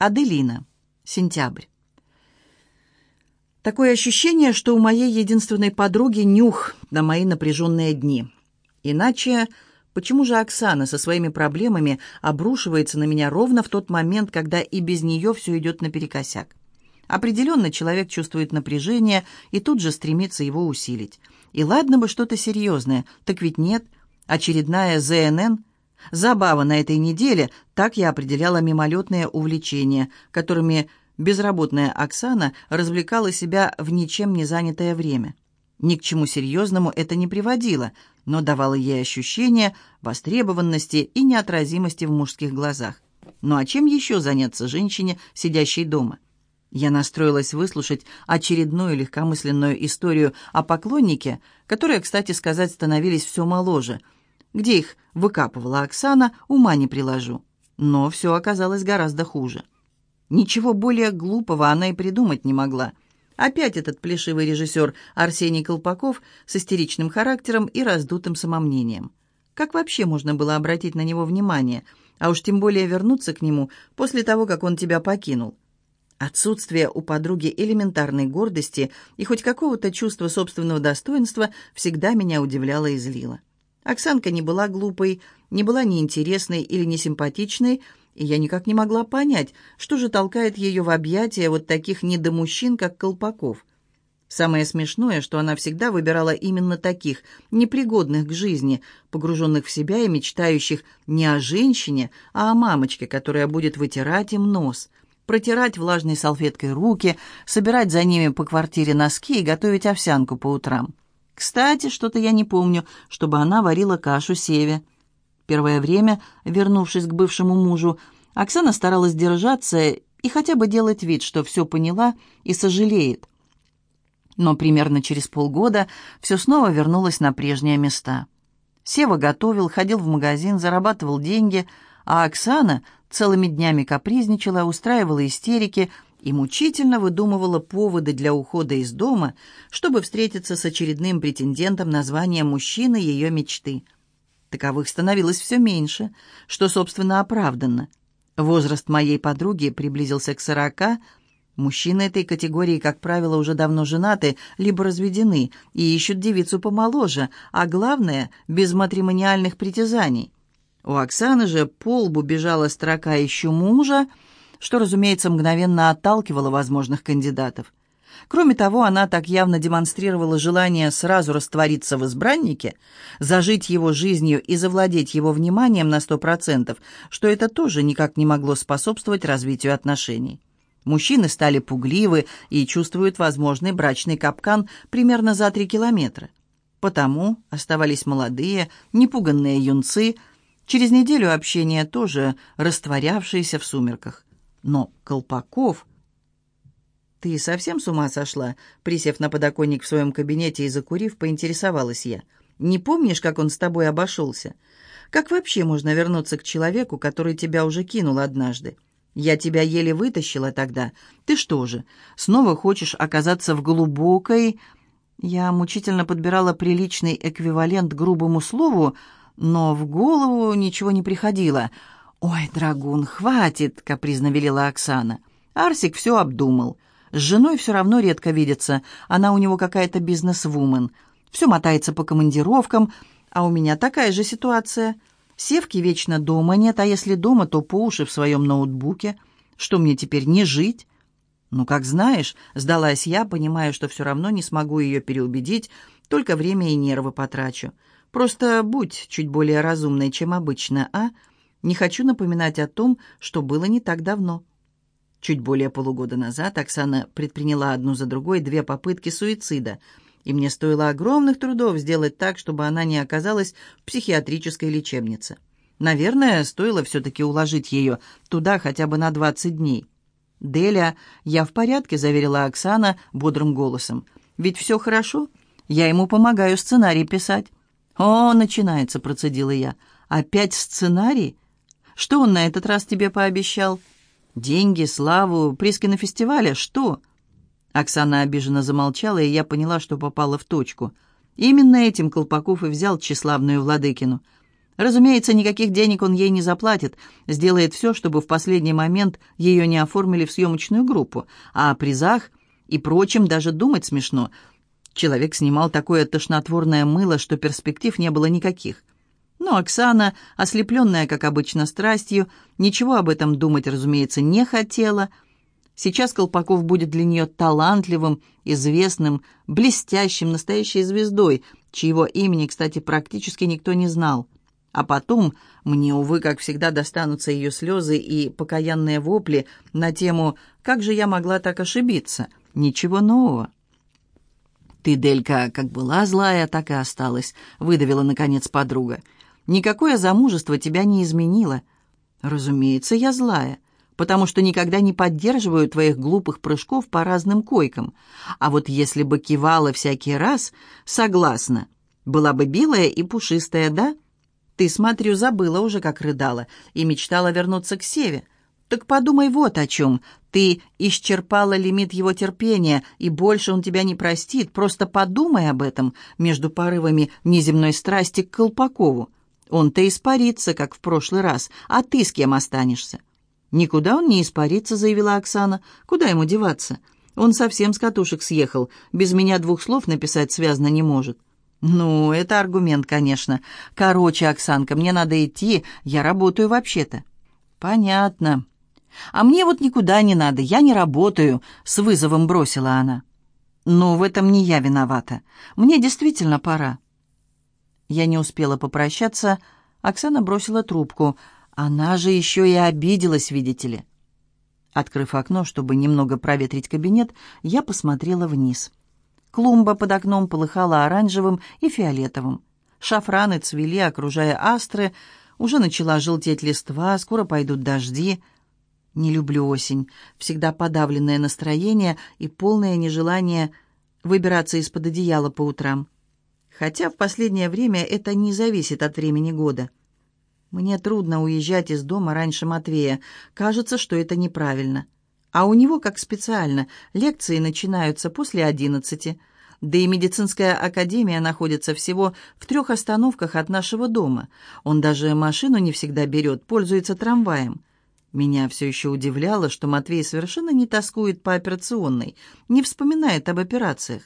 Аделина. Сентябрь. Такое ощущение, что у моей единственной подруги нюх на мои напряженные дни. Иначе почему же Оксана со своими проблемами обрушивается на меня ровно в тот момент, когда и без нее все идет наперекосяк? Определенно человек чувствует напряжение и тут же стремится его усилить. И ладно бы что-то серьезное, так ведь нет. Очередная ЗНН – Забава на этой неделе, так я определяла мимолетные увлечения, которыми безработная Оксана развлекала себя в ничем не занятое время. Ни к чему серьезному это не приводило, но давало ей ощущение востребованности и неотразимости в мужских глазах. Ну а чем еще заняться женщине, сидящей дома? Я настроилась выслушать очередную легкомысленную историю о поклоннике, которые, кстати сказать, становились все моложе – где их выкапывала Оксана, ума не приложу. Но все оказалось гораздо хуже. Ничего более глупого она и придумать не могла. Опять этот плешивый режиссер Арсений Колпаков с истеричным характером и раздутым самомнением. Как вообще можно было обратить на него внимание, а уж тем более вернуться к нему после того, как он тебя покинул? Отсутствие у подруги элементарной гордости и хоть какого-то чувства собственного достоинства всегда меня удивляло и злило. Оксанка не была глупой, не была неинтересной или несимпатичной, и я никак не могла понять, что же толкает ее в объятия вот таких недомужчин, как Колпаков. Самое смешное, что она всегда выбирала именно таких, непригодных к жизни, погруженных в себя и мечтающих не о женщине, а о мамочке, которая будет вытирать им нос, протирать влажной салфеткой руки, собирать за ними по квартире носки и готовить овсянку по утрам. Кстати, что-то я не помню, чтобы она варила кашу Севе. Первое время, вернувшись к бывшему мужу, Оксана старалась держаться и хотя бы делать вид, что все поняла и сожалеет. Но примерно через полгода все снова вернулось на прежние места. Сева готовил, ходил в магазин, зарабатывал деньги, а Оксана целыми днями капризничала, устраивала истерики – и мучительно выдумывала поводы для ухода из дома, чтобы встретиться с очередным претендентом на звание мужчины ее мечты. Таковых становилось все меньше, что, собственно, оправданно. Возраст моей подруги приблизился к сорока. Мужчины этой категории, как правило, уже давно женаты, либо разведены и ищут девицу помоложе, а главное, без матримониальных притязаний. У Оксаны же по лбу бежала строка «Ищу мужа», что, разумеется, мгновенно отталкивало возможных кандидатов. Кроме того, она так явно демонстрировала желание сразу раствориться в избраннике, зажить его жизнью и завладеть его вниманием на сто процентов, что это тоже никак не могло способствовать развитию отношений. Мужчины стали пугливы и чувствуют возможный брачный капкан примерно за три километра. Потому оставались молодые, непуганные юнцы, через неделю общения тоже растворявшиеся в сумерках. Но Колпаков... «Ты совсем с ума сошла?» Присев на подоконник в своем кабинете и закурив, поинтересовалась я. «Не помнишь, как он с тобой обошелся? Как вообще можно вернуться к человеку, который тебя уже кинул однажды? Я тебя еле вытащила тогда. Ты что же, снова хочешь оказаться в глубокой...» Я мучительно подбирала приличный эквивалент грубому слову, но в голову ничего не приходило — «Ой, драгун, хватит!» — капризно велела Оксана. Арсик все обдумал. С женой все равно редко видится. Она у него какая-то бизнес-вумен. Все мотается по командировкам, а у меня такая же ситуация. Севки вечно дома нет, а если дома, то по уши в своем ноутбуке. Что мне теперь, не жить? Ну, как знаешь, сдалась я, понимая, что все равно не смогу ее переубедить, только время и нервы потрачу. Просто будь чуть более разумной, чем обычно, а?» Не хочу напоминать о том, что было не так давно. Чуть более полугода назад Оксана предприняла одну за другой две попытки суицида, и мне стоило огромных трудов сделать так, чтобы она не оказалась в психиатрической лечебнице. Наверное, стоило все-таки уложить ее туда хотя бы на 20 дней. «Деля, я в порядке», — заверила Оксана бодрым голосом. «Ведь все хорошо. Я ему помогаю сценарий писать». «О, начинается», — процедила я. «Опять сценарий? Что он на этот раз тебе пообещал? Деньги, славу, приз кинофестиваля? Что?» Оксана обиженно замолчала, и я поняла, что попала в точку. Именно этим Колпаков и взял тщеславную Владыкину. Разумеется, никаких денег он ей не заплатит, сделает все, чтобы в последний момент ее не оформили в съемочную группу, а о призах и прочем даже думать смешно. Человек снимал такое тошнотворное мыло, что перспектив не было никаких. Но Оксана, ослепленная, как обычно, страстью, ничего об этом думать, разумеется, не хотела. Сейчас Колпаков будет для нее талантливым, известным, блестящим, настоящей звездой, чьего имени, кстати, практически никто не знал. А потом мне, увы, как всегда, достанутся ее слезы и покаянные вопли на тему «Как же я могла так ошибиться?» Ничего нового. «Ты, Делька, как была злая, так и осталась», — выдавила, наконец, подруга. «Никакое замужество тебя не изменило». «Разумеется, я злая, потому что никогда не поддерживаю твоих глупых прыжков по разным койкам. А вот если бы кивала всякий раз, согласна, была бы белая и пушистая, да?» Ты, смотрю, забыла уже, как рыдала, и мечтала вернуться к Севе. Так подумай вот о чем. Ты исчерпала лимит его терпения, и больше он тебя не простит. Просто подумай об этом между порывами неземной страсти к Колпакову. Он-то испарится, как в прошлый раз, а ты с кем останешься?» «Никуда он не испарится», — заявила Оксана. «Куда ему деваться? Он совсем с катушек съехал. Без меня двух слов написать связно не может». «Ну, это аргумент, конечно. Короче, Оксанка, мне надо идти, я работаю вообще-то». «Понятно. А мне вот никуда не надо, я не работаю», — с вызовом бросила она. «Но в этом не я виновата. Мне действительно пора». Я не успела попрощаться, Оксана бросила трубку. Она же еще и обиделась, видите ли. Открыв окно, чтобы немного проветрить кабинет, я посмотрела вниз. Клумба под окном полыхала оранжевым и фиолетовым. Шафраны цвели, окружая астры. Уже начала желтеть листва, скоро пойдут дожди. Не люблю осень. Всегда подавленное настроение и полное нежелание выбираться из-под одеяла по утрам. Хотя в последнее время это не зависит от времени года. Мне трудно уезжать из дома раньше Матвея. Кажется, что это неправильно. А у него, как специально, лекции начинаются после одиннадцати. Да и медицинская академия находится всего в трех остановках от нашего дома. Он даже машину не всегда берет, пользуется трамваем. Меня все еще удивляло, что Матвей совершенно не тоскует по операционной, не вспоминает об операциях.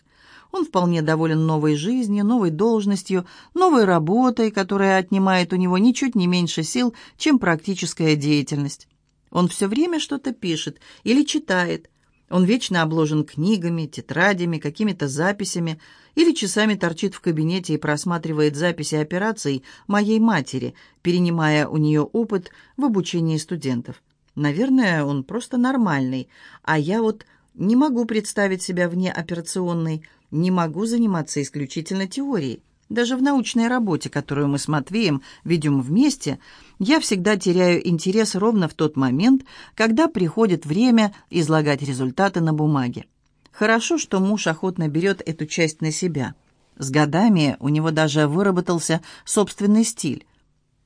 Он вполне доволен новой жизнью, новой должностью, новой работой, которая отнимает у него ничуть не меньше сил, чем практическая деятельность. Он все время что-то пишет или читает. Он вечно обложен книгами, тетрадями, какими-то записями или часами торчит в кабинете и просматривает записи операций моей матери, перенимая у нее опыт в обучении студентов. Наверное, он просто нормальный, а я вот не могу представить себя вне операционной, не могу заниматься исключительно теорией. Даже в научной работе, которую мы с Матвеем ведем вместе, я всегда теряю интерес ровно в тот момент, когда приходит время излагать результаты на бумаге. Хорошо, что муж охотно берет эту часть на себя. С годами у него даже выработался собственный стиль.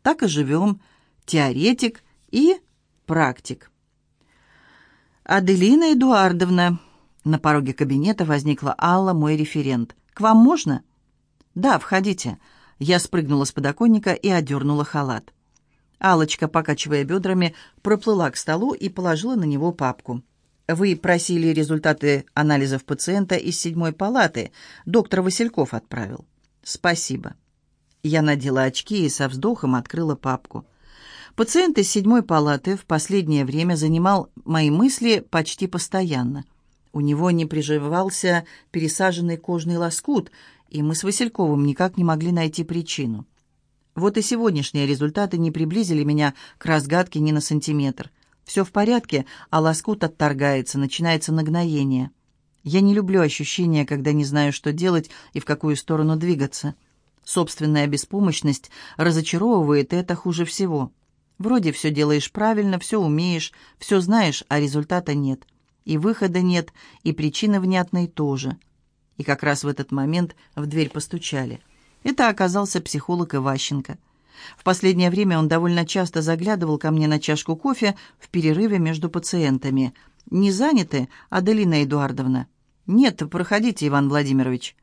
Так и живем. Теоретик и практик. «Аделина Эдуардовна», на пороге кабинета возникла Алла, мой референт. «К вам можно?» «Да, входите». Я спрыгнула с подоконника и одернула халат. алочка покачивая бедрами, проплыла к столу и положила на него папку. «Вы просили результаты анализов пациента из седьмой палаты. Доктор Васильков отправил». «Спасибо». Я надела очки и со вздохом открыла папку. Пациент из седьмой палаты в последнее время занимал мои мысли почти постоянно. У него не приживался пересаженный кожный лоскут – и мы с Васильковым никак не могли найти причину. Вот и сегодняшние результаты не приблизили меня к разгадке ни на сантиметр. Все в порядке, а лоскут отторгается, начинается нагноение. Я не люблю ощущения, когда не знаю, что делать и в какую сторону двигаться. Собственная беспомощность разочаровывает, это хуже всего. Вроде все делаешь правильно, все умеешь, все знаешь, а результата нет. И выхода нет, и причины внятной тоже – и как раз в этот момент в дверь постучали. Это оказался психолог Иващенко. В последнее время он довольно часто заглядывал ко мне на чашку кофе в перерыве между пациентами. «Не заняты, Аделина Эдуардовна?» «Нет, проходите, Иван Владимирович».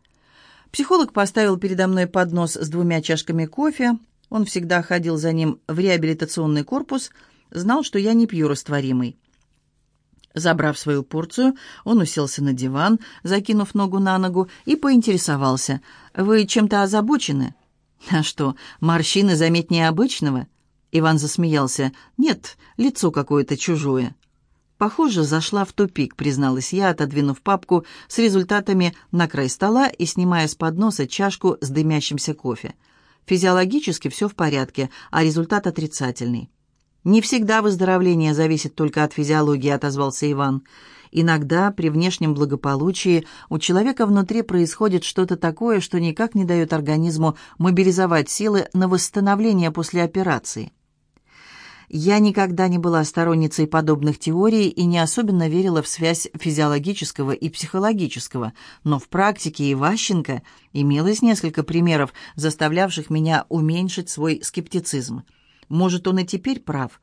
Психолог поставил передо мной поднос с двумя чашками кофе, Он всегда ходил за ним в реабилитационный корпус, знал, что я не пью растворимый. Забрав свою порцию, он уселся на диван, закинув ногу на ногу, и поинтересовался. «Вы чем-то озабочены?» «А что, морщины заметнее обычного?» Иван засмеялся. «Нет, лицо какое-то чужое». «Похоже, зашла в тупик», — призналась я, отодвинув папку с результатами на край стола и снимая с подноса чашку с дымящимся кофе. «Физиологически все в порядке, а результат отрицательный». «Не всегда выздоровление зависит только от физиологии», — отозвался Иван. «Иногда при внешнем благополучии у человека внутри происходит что-то такое, что никак не дает организму мобилизовать силы на восстановление после операции». Я никогда не была сторонницей подобных теорий и не особенно верила в связь физиологического и психологического, но в практике Иващенко имелось несколько примеров, заставлявших меня уменьшить свой скептицизм. Может, он и теперь прав.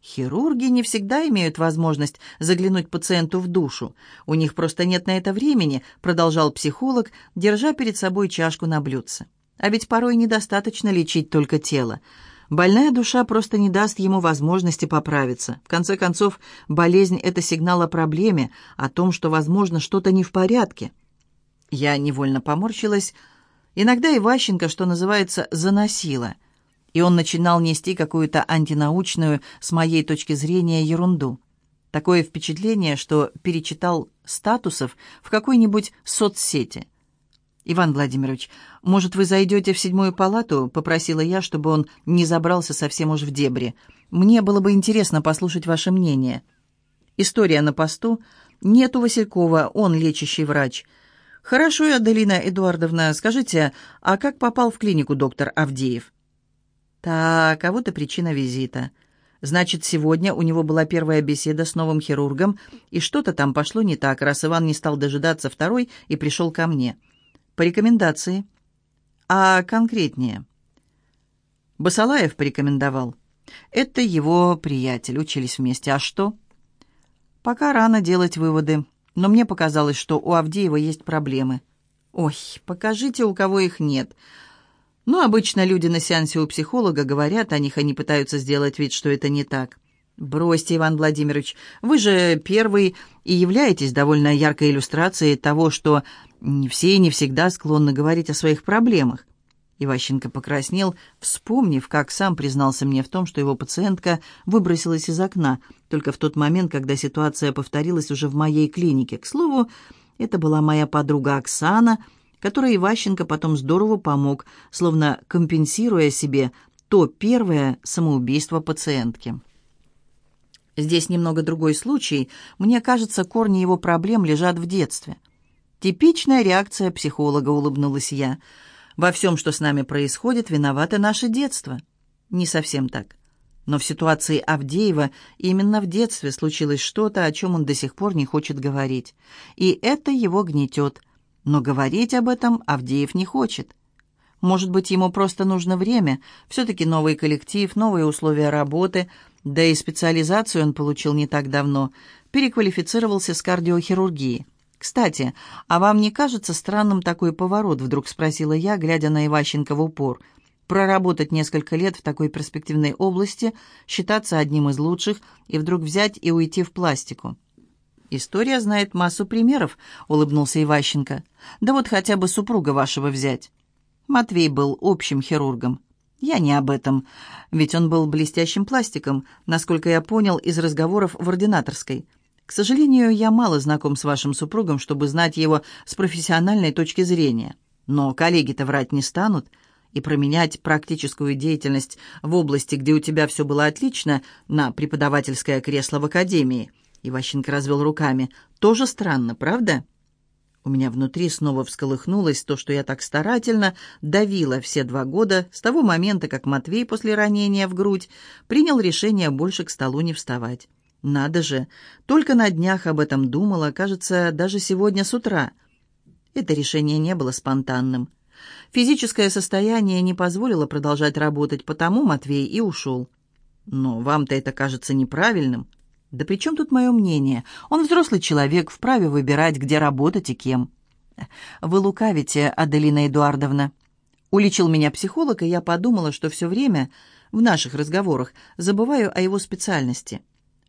Хирурги не всегда имеют возможность заглянуть пациенту в душу. У них просто нет на это времени, продолжал психолог, держа перед собой чашку на блюдце. А ведь порой недостаточно лечить только тело. Больная душа просто не даст ему возможности поправиться. В конце концов, болезнь – это сигнал о проблеме, о том, что, возможно, что-то не в порядке. Я невольно поморщилась. Иногда Иващенко, что называется, заносила – и он начинал нести какую-то антинаучную, с моей точки зрения, ерунду. Такое впечатление, что перечитал статусов в какой-нибудь соцсети. «Иван Владимирович, может, вы зайдете в седьмую палату?» — попросила я, чтобы он не забрался совсем уж в дебри. «Мне было бы интересно послушать ваше мнение». История на посту. Нет у Василькова, он лечащий врач. «Хорошо, Аделина Эдуардовна, скажите, а как попал в клинику доктор Авдеев?» Так, а вот и причина визита. Значит, сегодня у него была первая беседа с новым хирургом, и что-то там пошло не так, раз Иван не стал дожидаться второй и пришел ко мне. По рекомендации. А конкретнее? Басалаев порекомендовал. Это его приятель, учились вместе. А что? Пока рано делать выводы, но мне показалось, что у Авдеева есть проблемы. Ой, покажите, у кого их нет. Но обычно люди на сеансе у психолога говорят о них, они пытаются сделать вид, что это не так. «Бросьте, Иван Владимирович, вы же первый и являетесь довольно яркой иллюстрацией того, что не все и не всегда склонны говорить о своих проблемах». Иващенко покраснел, вспомнив, как сам признался мне в том, что его пациентка выбросилась из окна, только в тот момент, когда ситуация повторилась уже в моей клинике. К слову, это была моя подруга Оксана – которой Иващенко потом здорово помог, словно компенсируя себе то первое самоубийство пациентки. Здесь немного другой случай. Мне кажется, корни его проблем лежат в детстве. Типичная реакция психолога, улыбнулась я. Во всем, что с нами происходит, виновато наше детство. Не совсем так. Но в ситуации Авдеева именно в детстве случилось что-то, о чем он до сих пор не хочет говорить. И это его гнетет. Но говорить об этом Авдеев не хочет. Может быть, ему просто нужно время. Все-таки новый коллектив, новые условия работы. Да и специализацию он получил не так давно. Переквалифицировался с кардиохирургии. «Кстати, а вам не кажется странным такой поворот?» Вдруг спросила я, глядя на Иващенко в упор. «Проработать несколько лет в такой перспективной области, считаться одним из лучших и вдруг взять и уйти в пластику». «История знает массу примеров», — улыбнулся Иващенко. «Да вот хотя бы супруга вашего взять». Матвей был общим хирургом. Я не об этом, ведь он был блестящим пластиком, насколько я понял из разговоров в ординаторской. К сожалению, я мало знаком с вашим супругом, чтобы знать его с профессиональной точки зрения. Но коллеги-то врать не станут, и променять практическую деятельность в области, где у тебя все было отлично, на преподавательское кресло в академии – Иващенко развел руками. «Тоже странно, правда?» У меня внутри снова всколыхнулось то, что я так старательно давила все два года с того момента, как Матвей после ранения в грудь принял решение больше к столу не вставать. Надо же, только на днях об этом думала, кажется, даже сегодня с утра. Это решение не было спонтанным. Физическое состояние не позволило продолжать работать, потому Матвей и ушел. Но вам-то это кажется неправильным. «Да при чем тут мое мнение? Он взрослый человек, вправе выбирать, где работать и кем». «Вы лукавите, Аделина Эдуардовна». Уличил меня психолог, и я подумала, что все время в наших разговорах забываю о его специальности.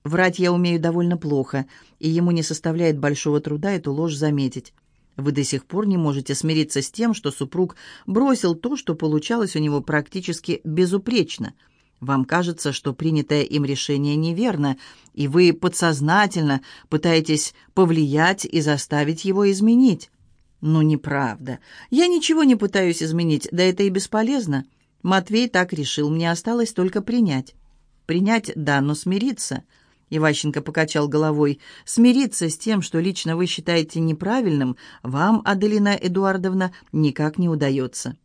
Врать я умею довольно плохо, и ему не составляет большого труда эту ложь заметить. Вы до сих пор не можете смириться с тем, что супруг бросил то, что получалось у него практически безупречно. Вам кажется, что принятое им решение неверно, и вы подсознательно пытаетесь повлиять и заставить его изменить. Ну, неправда. Я ничего не пытаюсь изменить, да это и бесполезно. Матвей так решил, мне осталось только принять. Принять, да, но смириться – Иващенко покачал головой. «Смириться с тем, что лично вы считаете неправильным, вам, Аделина Эдуардовна, никак не удается».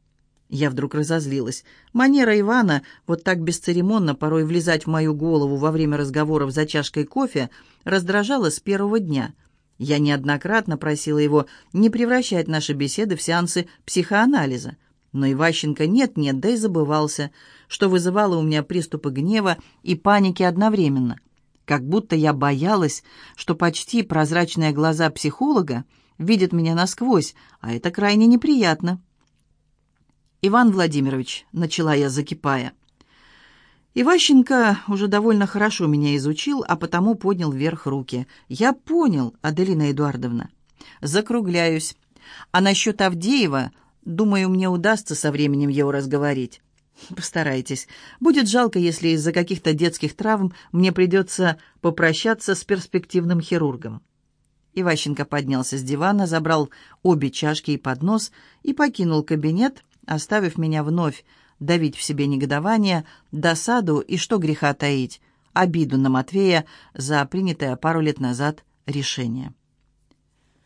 Я вдруг разозлилась. Манера Ивана вот так бесцеремонно порой влезать в мою голову во время разговоров за чашкой кофе раздражала с первого дня. Я неоднократно просила его не превращать наши беседы в сеансы психоанализа. Но Иващенко нет-нет, да и забывался, что вызывало у меня приступы гнева и паники одновременно – как будто я боялась, что почти прозрачные глаза психолога видят меня насквозь, а это крайне неприятно. «Иван Владимирович», — начала я, закипая. Иващенко уже довольно хорошо меня изучил, а потому поднял вверх руки. «Я понял, Аделина Эдуардовна. Закругляюсь. А насчет Авдеева, думаю, мне удастся со временем его разговорить. Постарайтесь. Будет жалко, если из-за каких-то детских травм мне придется попрощаться с перспективным хирургом. Иващенко поднялся с дивана, забрал обе чашки и поднос и покинул кабинет, оставив меня вновь давить в себе негодование, досаду и, что греха таить, обиду на Матвея за принятое пару лет назад решение.